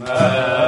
Amen.